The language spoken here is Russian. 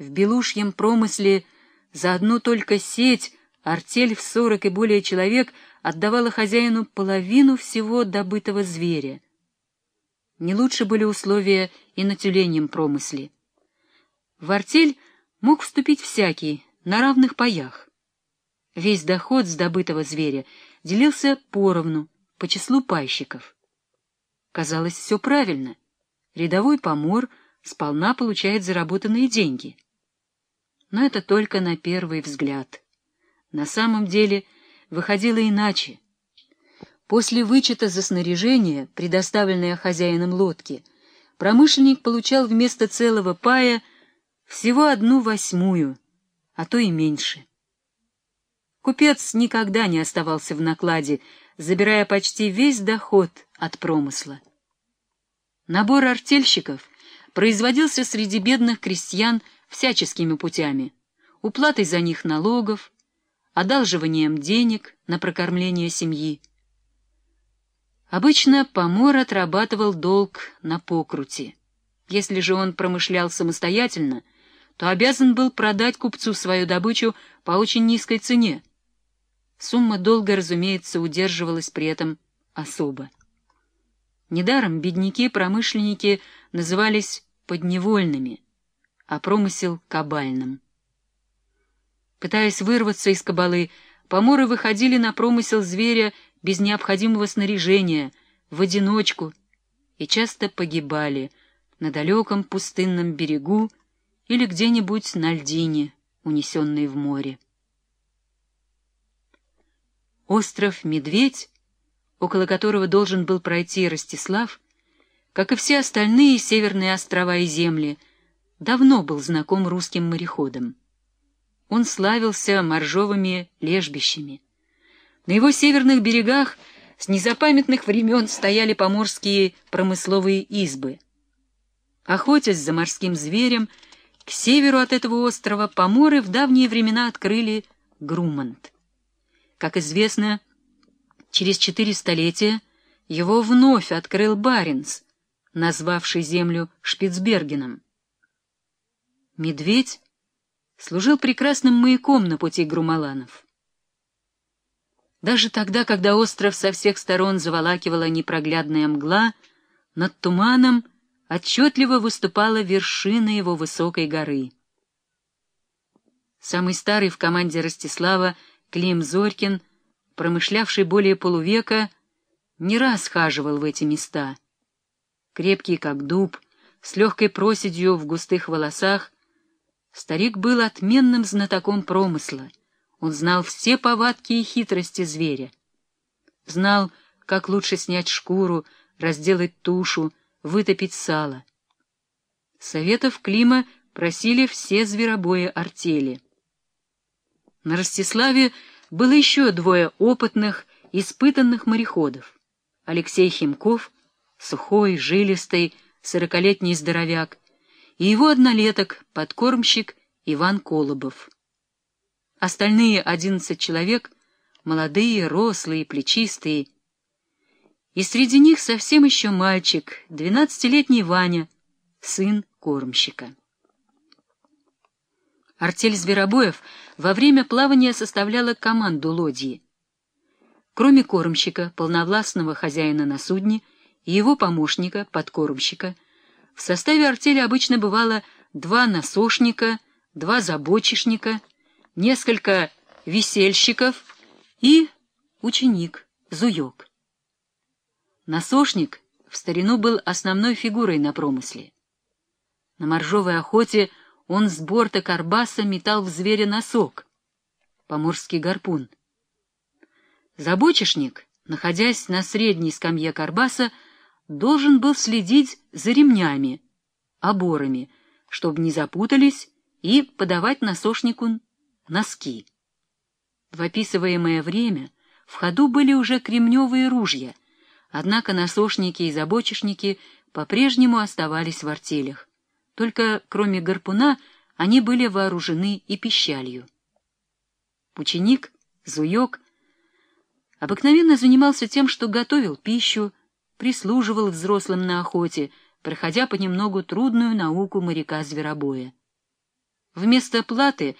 В белушьем промысле за одну только сеть артель в сорок и более человек отдавала хозяину половину всего добытого зверя. Не лучше были условия и на тюленьем промысле. В артель мог вступить всякий, на равных паях. Весь доход с добытого зверя делился поровну, по числу пайщиков. Казалось, все правильно. Рядовой помор сполна получает заработанные деньги. Но это только на первый взгляд. На самом деле выходило иначе. После вычета за снаряжение, предоставленное хозяином лодки, промышленник получал вместо целого пая всего одну восьмую, а то и меньше. Купец никогда не оставался в накладе, забирая почти весь доход от промысла. Набор артельщиков производился среди бедных крестьян всяческими путями, уплатой за них налогов, одалживанием денег на прокормление семьи. Обычно помор отрабатывал долг на покрути. Если же он промышлял самостоятельно, то обязан был продать купцу свою добычу по очень низкой цене. Сумма долга, разумеется, удерживалась при этом особо. Недаром бедняки-промышленники назывались подневольными, а промысел — кабальным. Пытаясь вырваться из кабалы, поморы выходили на промысел зверя без необходимого снаряжения, в одиночку, и часто погибали на далеком пустынном берегу или где-нибудь на льдине, унесенной в море. Остров Медведь, около которого должен был пройти Ростислав, как и все остальные северные острова и земли, давно был знаком русским мореходам. Он славился моржовыми лежбищами. На его северных берегах с незапамятных времен стояли поморские промысловые избы. Охотясь за морским зверем, к северу от этого острова поморы в давние времена открыли Грумант. Как известно, через четыре столетия его вновь открыл Баренц, назвавший землю Шпицбергеном. Медведь служил прекрасным маяком на пути грумаланов. Даже тогда, когда остров со всех сторон заволакивала непроглядная мгла, над туманом отчетливо выступала вершина его высокой горы. Самый старый в команде Ростислава Клим Зорькин, промышлявший более полувека, не раз хаживал в эти места. Крепкий, как дуб, с легкой проседью в густых волосах, Старик был отменным знатоком промысла. Он знал все повадки и хитрости зверя. Знал, как лучше снять шкуру, разделать тушу, вытопить сало. Советов Клима просили все зверобои артели. На Ростиславе было еще двое опытных, испытанных мореходов. Алексей Химков, сухой, жилистый, сорокалетний здоровяк, и его однолеток, подкормщик Иван Колобов. Остальные одиннадцать человек — молодые, рослые, плечистые. И среди них совсем еще мальчик, двенадцатилетний Ваня, сын кормщика. Артель зверобоев во время плавания составляла команду лодьи. Кроме кормщика, полновластного хозяина на судне, и его помощника, подкормщика — в составе артели обычно бывало два насошника, два забочишника, несколько весельщиков и ученик, зуёк. Насошник в старину был основной фигурой на промысле. На моржовой охоте он с борта карбаса метал в зверя носок, поморский гарпун. Забочишник, находясь на средней скамье карбаса, должен был следить за ремнями, оборами, чтобы не запутались, и подавать насошнику носки. В описываемое время в ходу были уже кремневые ружья, однако насошники и забочишники по-прежнему оставались в артелях. Только кроме гарпуна они были вооружены и пищалью. Ученик, зуёк, обыкновенно занимался тем, что готовил пищу, прислуживал взрослым на охоте, проходя понемногу трудную науку моряка-зверобоя. Вместо платы